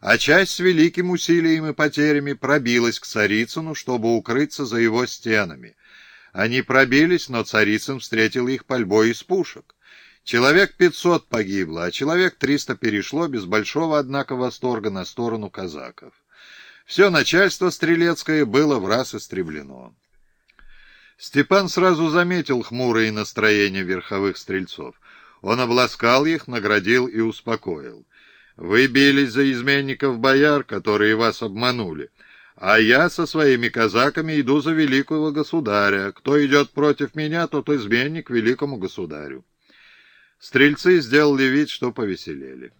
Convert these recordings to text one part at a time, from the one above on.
а часть с великим усилием и потерями пробилась к Царицыну, чтобы укрыться за его стенами. Они пробились, но Царицын встретил их пальбой из пушек. Человек пятьсот погибло, а человек триста перешло без большого, однако, восторга на сторону казаков. Все начальство стрелецкое было в раз истреблено. Степан сразу заметил хмурые настроения верховых стрельцов. Он обласкал их, наградил и успокоил. «Вы бились за изменников бояр, которые вас обманули, а я со своими казаками иду за великого государя. Кто идет против меня, тот изменник великому государю». Стрельцы сделали вид, что повеселели.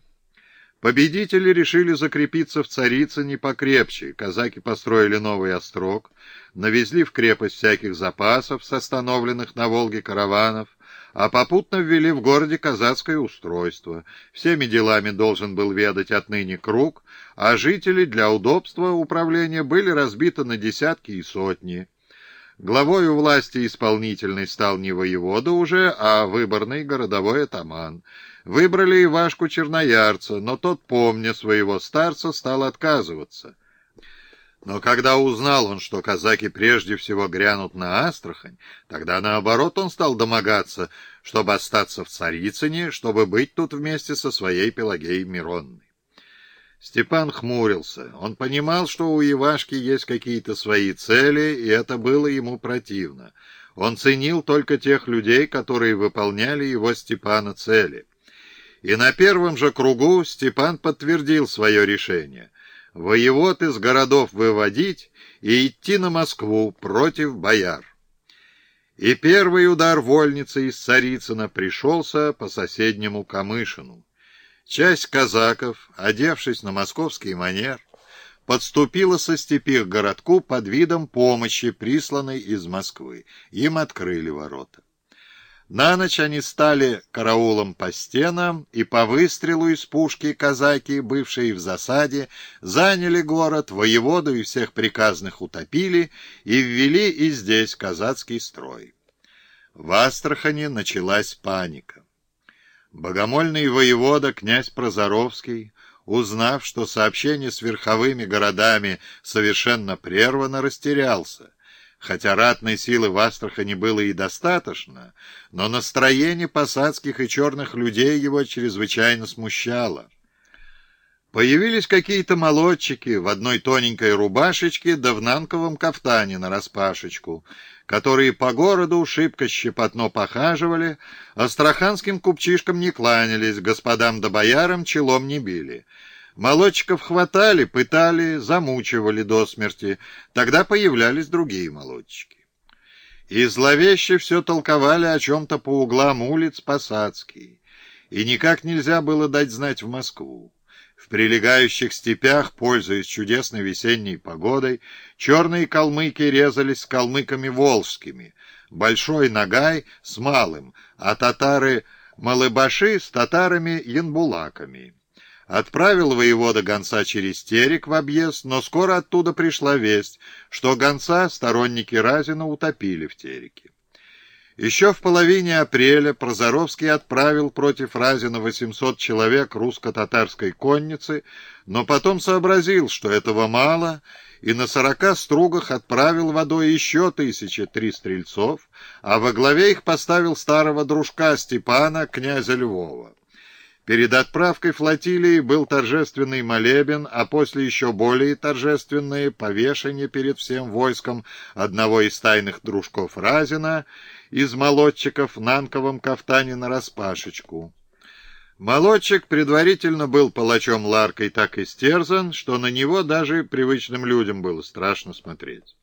Победители решили закрепиться в Царицыне покрепче. Казаки построили новый острог, навезли в крепость всяких запасов с остановленных на Волге караванов, а попутно ввели в городе казацкое устройство. Всеми делами должен был ведать отныне круг, а жители для удобства управления были разбиты на десятки и сотни. Главою власти исполнительной стал не воевода уже, а выборный городовой атаман. Выбрали Ивашку Черноярца, но тот, помня своего старца, стал отказываться. Но когда узнал он, что казаки прежде всего грянут на Астрахань, тогда наоборот он стал домогаться, чтобы остаться в Царицыне, чтобы быть тут вместе со своей Пелагеей Миронной. Степан хмурился. Он понимал, что у Ивашки есть какие-то свои цели, и это было ему противно. Он ценил только тех людей, которые выполняли его Степана цели. И на первом же кругу Степан подтвердил свое решение. Воевод из городов выводить и идти на Москву против бояр. И первый удар вольницы из Царицына пришелся по соседнему Камышину. Часть казаков, одевшись на московский манер, подступила со степи к городку под видом помощи, присланной из Москвы. Им открыли ворота. На ночь они стали караулом по стенам, и по выстрелу из пушки казаки, бывшие в засаде, заняли город, воеводу и всех приказных утопили и ввели и здесь казацкий строй. В Астрахани началась паника. Богомольный воевода, князь Прозоровский, узнав, что сообщение с верховыми городами совершенно прервано, растерялся. Хотя ратной силы в Астрахани было и достаточно, но настроение посадских и черных людей его чрезвычайно смущало. Появились какие-то молодчики в одной тоненькой рубашечке да в нанковом кафтане нараспашечку, которые по городу шибко щепотно похаживали, астраханским купчишкам не кланялись, господам да боярам челом не били. Молодчиков хватали, пытали, замучивали до смерти, тогда появлялись другие молодчики. И зловеще все толковали о чем-то по углам улиц посадские, и никак нельзя было дать знать в Москву. В прилегающих степях, пользуясь чудесной весенней погодой, черные калмыки резались с калмыками волжскими, большой нагай с малым, а татары-малыбаши с татарами-янбулаками. Отправил воевода гонца через Терек в объезд, но скоро оттуда пришла весть, что гонца сторонники Разина утопили в Тереке. Еще в половине апреля Прозоровский отправил против Разина 800 человек русско-татарской конницы, но потом сообразил, что этого мало, и на сорока стругах отправил водой еще тысячи три стрельцов, а во главе их поставил старого дружка Степана, князя Львова. Перед отправкой флотилии был торжественный молебен, а после еще более торжественное повешение перед всем войском одного из тайных дружков Разина из молодчиков в нанковом кафтане нараспашечку. Молодчик предварительно был палачом Ларкой так истерзан, что на него даже привычным людям было страшно смотреть.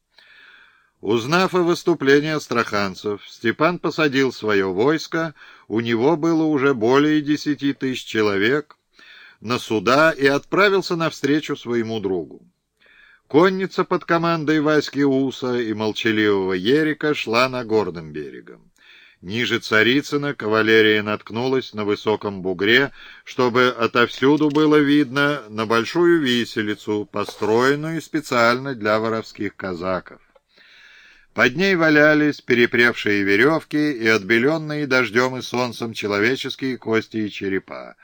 Узнав о выступлении астраханцев, Степан посадил свое войско, у него было уже более десяти тысяч человек, на суда и отправился навстречу своему другу. Конница под командой Васьки Уса и молчаливого Ерика шла на горным берегом. Ниже Царицына кавалерия наткнулась на высоком бугре, чтобы отовсюду было видно на большую виселицу, построенную специально для воровских казаков. Под ней валялись перепревшие веревки и отбеленные дождем и солнцем человеческие кости и черепа.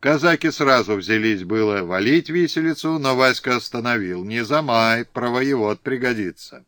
Казаки сразу взялись было валить виселицу, но Васька остановил. «Не замай, про воевод пригодится».